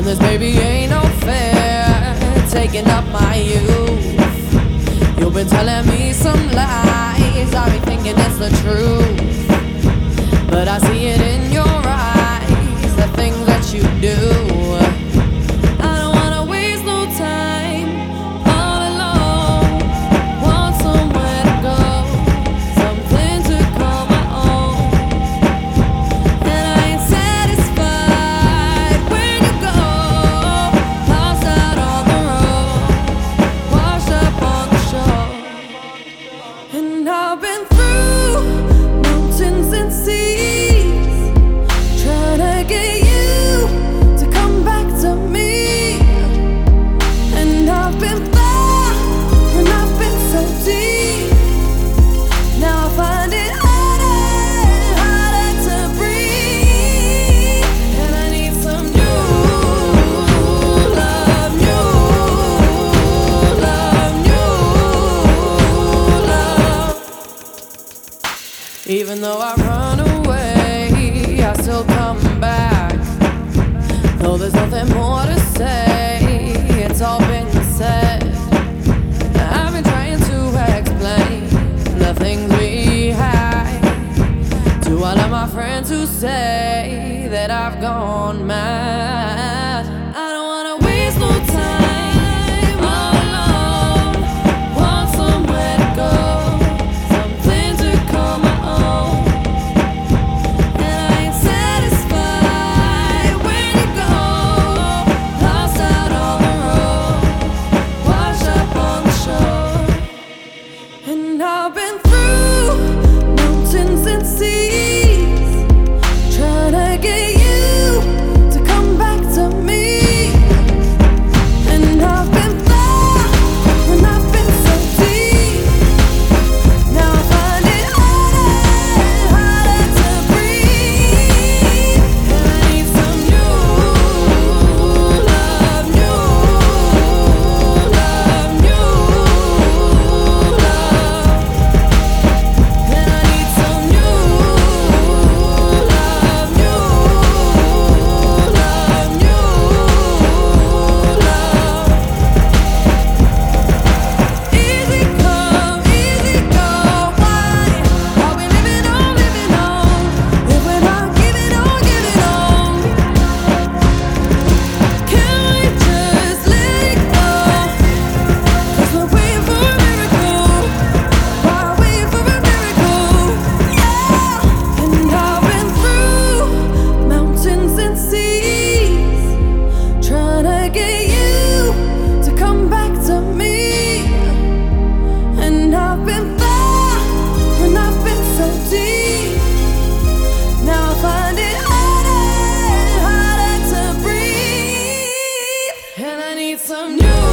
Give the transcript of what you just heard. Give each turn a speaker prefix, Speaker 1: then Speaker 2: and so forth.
Speaker 1: And this baby ain't no fair, taking up my youth. You've been telling me some lies, I be thinking it's the truth. But I see it Even though I run away, I still come back. Though there's nothing more to say, it's all been said. I've been trying to explain the things we had to all of my friends who say that I've gone mad. and I need some new